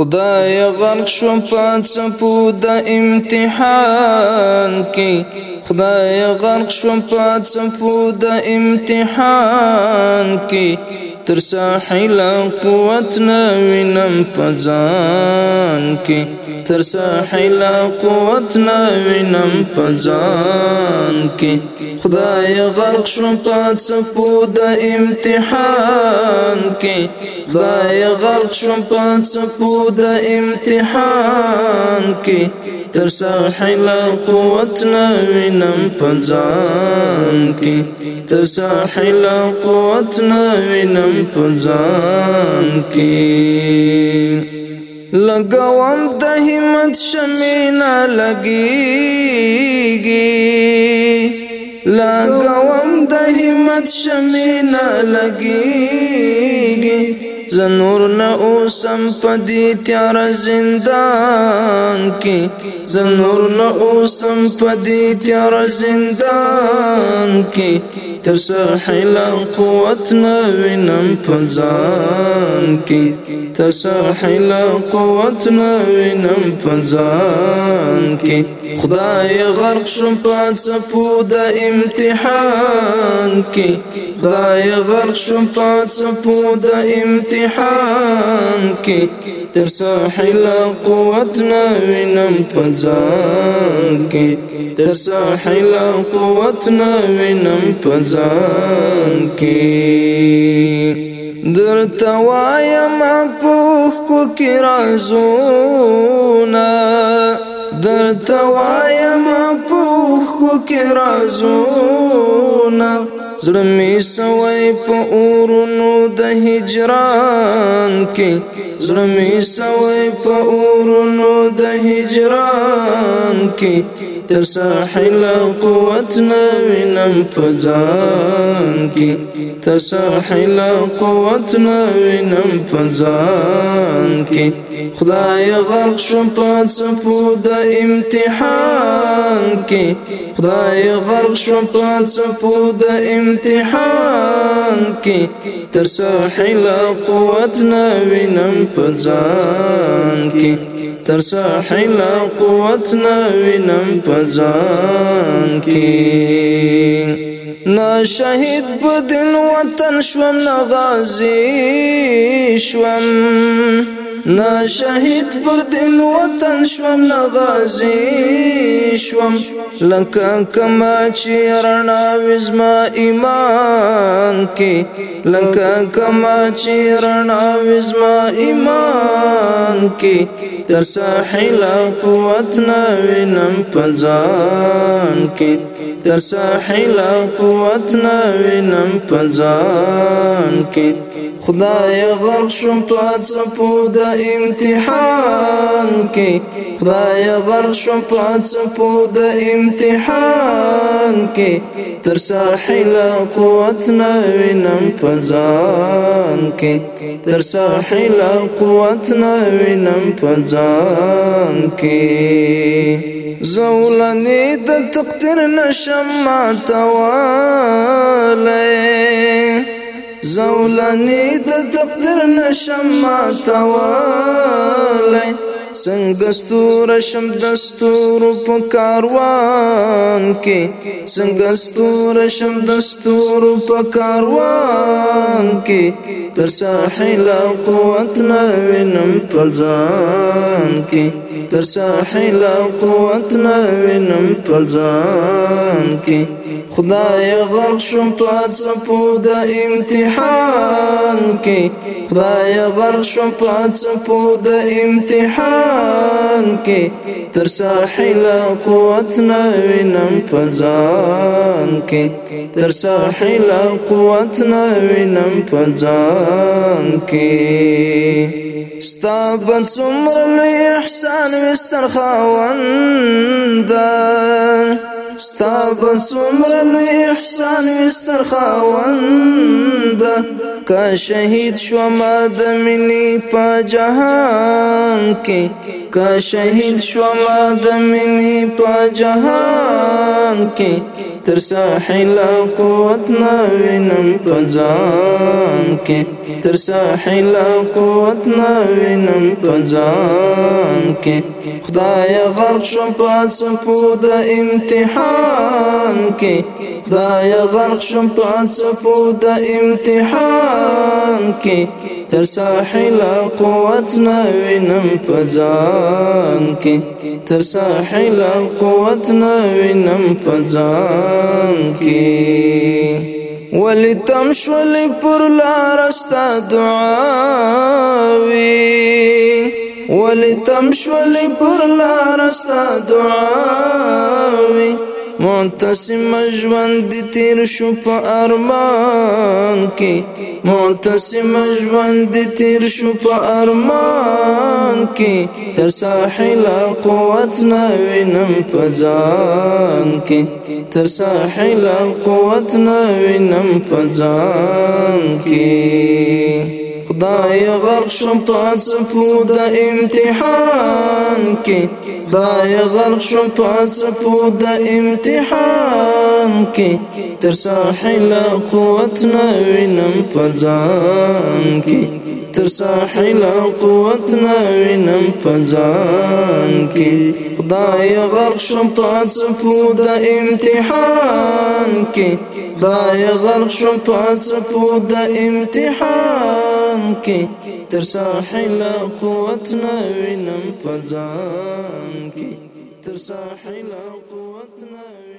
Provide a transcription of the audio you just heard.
خدای غرق شو پات سپو د امتحان کی. خدای غرق شو پات سپو د امتحان کی. تر ساحل قوت نوینم پزان کی تر ساحل قوت نوینم پزان کی خدای غرق شو پات سپو د امتحان کی خدای غرق شو پات سپو د امتحان کی تر ساحل قوت نوینم پزان کی. تر ساحل قوت نوینم پزان کی. لگوم د همت شمینا لگیږي لگوم د همت شمینا لگیږي زنور نہ اوسم پدی تیار زندان کی۔ زنور نہ اوسم پدی تیار زندان کی۔ تر ساحل قوت نوینم پزان کی۔ تر ساحل قوت نوینم پزان کی۔ خدای غرق شم پات سپو د امتحان کی۔ خدای غرق شم پات سپو د امتحان کی۔ تر ساحل قوت نوینم پزان کی۔ تر ساحل قوت نوینم پزان کی۔ در توایم پوخ کو کی رازونا۔ در توایم پوخ کو کی رازونا۔ زړه سوي په اورونو د هجران کې زړه سوي په اورونو د هجران کې تر ساحل قوت نوینم پزان کی۔ تر ساحل قوت نوینم پزان کی۔ خدای غرق شم پات سپو د امتحان کی۔ خدای غرق شم پات سپو د امتحان کی. تر ساحل قوت نوینم پزان کی. تر ساحل قوت نوینم پزان کی. نا شهید بدل وطن شوم، نا غازی شوم. نا شهید پر دل وطن شوم نا غازی شوم. لکه کما چې رڼا وزما ایمان کې. لکه کما چې رڼا وزما ایمان کې. تر ساحل قوت نا وینم پزان کې. تر ساحل قوت نا وینم پزان کې. خدای غرق شم پات سپو د امتحان کې. خدای غرق شم پات سپو د امتحان کې. تر ساحل قوت نوینم پزان کې. تر ساحل قوت نوینم پزان کې. زولنی د تقدیر نشم ما تواله زولنی د تقدیر نشم ماتوالی څنګه ستور شم دستور په کاروان کې څنګه ستور شم دستور په کاروان کې تر ساحل قوت نوینم پلزان کې تر ساحل قوت نوینم پلزان کې خدای غرق شم پات سپو د امتحان کې خدای غرق شم پات سپو د امتحان کې تر ساحل قوت نوینم پزان کې تر ساحل قوت نوینم پزان کې ستا بن څومره لوی احسان وستر خاونده ستا بسمر لوی احسان استر خاوند کا شهید شو ما د منی په جهان کې کا شهید شو ما د منی په جهان کې تر ساحل قوت نوینم پځان کې تر ساحل قوت نوینم پځان کې خدای غرق شو پات په د امتحان کې خدای غرق شو پات په د امتحان کې تر ساحل قوت نوینم پځان کې تر ساحل قوت نوینم پځان کې ولی تم شولی پر لارستا دعاوی. ولی تم شولی پر لارستا دعاوی. معتصم ژوند تیر شو په ارمان کې معتصم ژوند تیر شو په ارمان کې تر ساحل قوت نه وینم پځان کې تر ساحل قوت نه وینم پځان کې خدای غرق شم پات په د امتحان کې خدای غرق شم پات د امتحان کې. تر ساحل قوت نه وینم پځان کې. تر ساحل قوت نه وینم پځان کې. خدای غرق شم پات د امتحان کې. خدای غرق شم پات د امتحان کې. تر ساحل قوت نه وینم پځان کې تر ساحل قوت نه